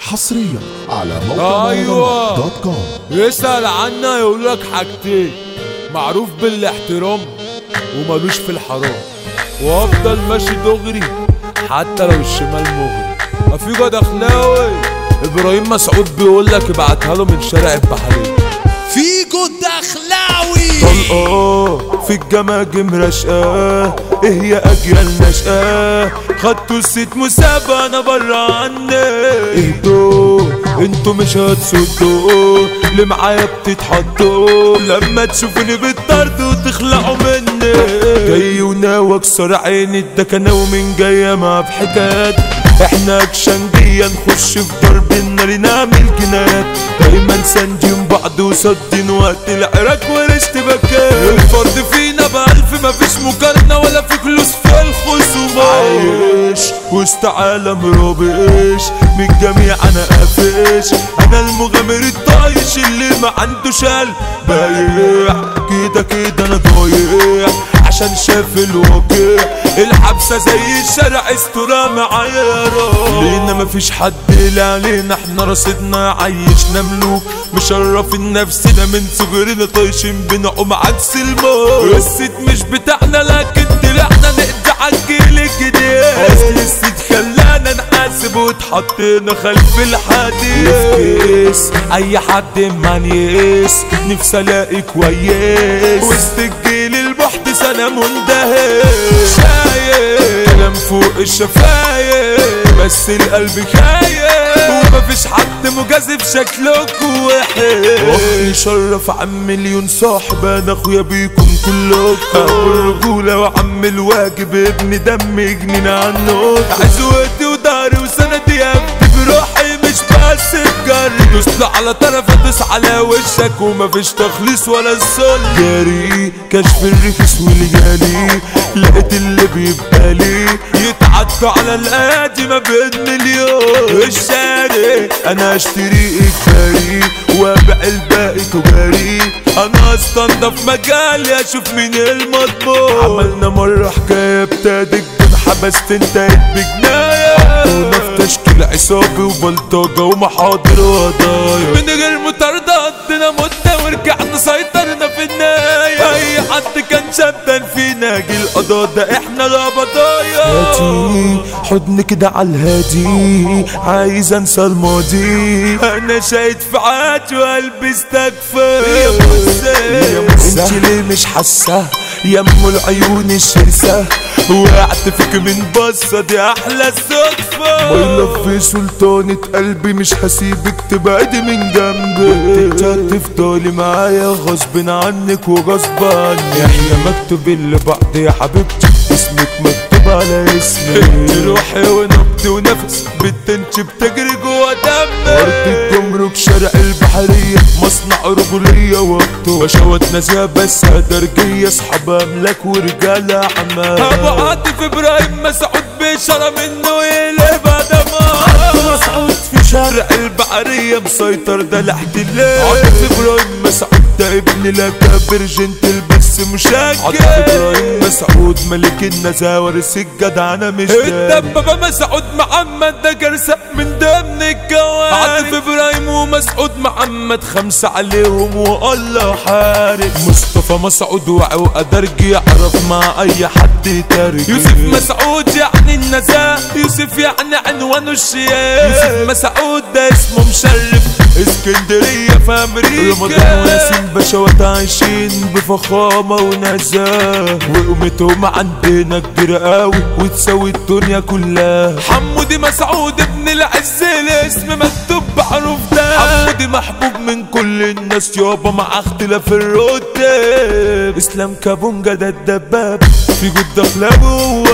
حصريا على موقع أيوة. دوت كوم. يسأل عنا يقول لك حاجتين. معروف بالاحترام ومالوش في الحرام. وأفضل ماشي دغري حتى لو الشمال مغري. افيجا دخلاوي إبراهيم مسعود بيقول لك ابعتها له من شارع البحرية فيجو الدخلاوي طلقاه في الجماجم رشقاه إيه يا أجيال نشقاه خدتوا الست مسابقة أنا برا عني اهدوا أنتوا مش هتصدوا اللي معايا بتتحطوا لما تشوفوني بالطرد وتخلعوا مني. جاي وناوي أكسر عيني. الدكنة ومن جاية مع بحكايات إحنا اكشنجية نخش في ضرب النار نعمل جنايات دايما ساندين بعض وصدين وقت العراك والاشتباكات الفرد فينا بألف مفيش مقارنة ولا في فلوس في الخصومات. عايش وسط عالم رابش من الجميع أنا قافش. أنا المغامر الطايش اللي ما عندوش قلب بايع كده كده أنا ضايع. عشان شاف الواقع الحبسة زي الشارع استرا معايا لينا مفيش حد لا علينا إحنا رصيدنا عايشنا ملوك. مشرفين نفسنا من صغرنا طايشين بنعوم عكس الموت. الست مش بتاعنا لكن طلعنا نقضي عالجيل الجديد. اصل الست خلانا نحاسب واتحطينا خلف الحديد كيس أي حد مانيس نفسي ألاقي كويس. وسط الجيل المحدث أنا مندهش شايف كلام فوق الشفايف بس القلب خايف. ومفيش حد مجازف شكلكوا وحش. أخي شرف عم مليون صاحب أنا أخويا بيكم كلكم ابو الرجوله وعم الواجب ابن دم جنين عنه عزوتي وداري وسندي بروحي مش بس بجري دوست على طرف ادوس على وشك ومفيش تخليص ولا السل جري كشف الرخيص والجالي لقيت اللي بيبقى لي. يتعدوا على الايادي ما بين مليون. الشارع أنا أشتري اجباري وأبيع الباقي تجاري. أنا أستنضف مجالي أشوف مين المطبوع عملنا مرة حكاية ابتدت حبست حطونا في عصابي وبلطجة ومحاضر وقضايا من غير مطاردة قضينا مدة ورجعنا سيطرنا في النهاية. أي حد كان شبان فينا جه القضاء ده إحنا القبضايا هاتي حضن كده على الهادي. عايز أنسى الماضي. أنا شايد في عاتي وقلبي استكفى انت ليه مش حاسة؟ يا أم العيون الشرسه وقعت فيك من بصة دي أحلى صدفة. ما في سلطانة قلبي مش هسيبك تبعدي من جنبي. انت هتفضلي معايا غصب عنك وغصب عني. إحنا مكتوب لبعض يا حبيبتي اسمك مكتوب على اسمي. انت روحي ونبضي ونفس بتنش بتجري جوا دمي ارض الجمرك شارع البحرية. مصنع رجولية وقته. وشوت نازية بس درجية اصحاب أملاك ورجالة عمال ابو عاطف إبراهيم مسعود بشرى منه يقلب دمار مسعود في شارع البحرية. مسيطر ده الاحتلال عاطف إبراهيم مسعود ده ابن الاكابر جنتل بس عاطف إبراهيم. مسعود ملك النزاهة ورث الجدعنة مش الدبابة مسعود محمد ده جرسة من ضمن الجوارح. عاطف إبراهيم ومسعود محمد خمسة عليهم والله حارس. مصطفى مسعود وعي وقدرجي يعرف مع أي حد يترجي يوسف مسعود يعني النزاهة يوسف يعني عنوانه الشياخ يوسف مسعود ده اسمه مشرف. اسكندرية في أمريكا. رمضان وياسين باشوات عايشين بفخامة ونزاهة وقيمتهم عندنا كبيرة قوي وتساوي الدنيا كلها. حمودي مسعود ابن العز الاسم مكتوب بحروف ده. حمودي محبوب من كل الناس يابا مع اختلاف الرتب. إسلام كابونجا ده الدباب. في جود دخلاوي هو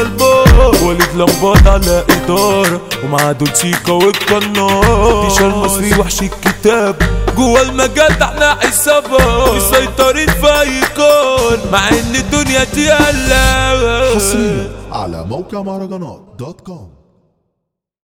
الباب وليد لمبات على اداره ومع دولسيكا والقناص تيشر مصري وحش الكتاب جوا المجال إحنا عصابة مسيطرين في اي كون مع إن الدنيا تقلق حصريا على موقع مهرجانات دوت كوم.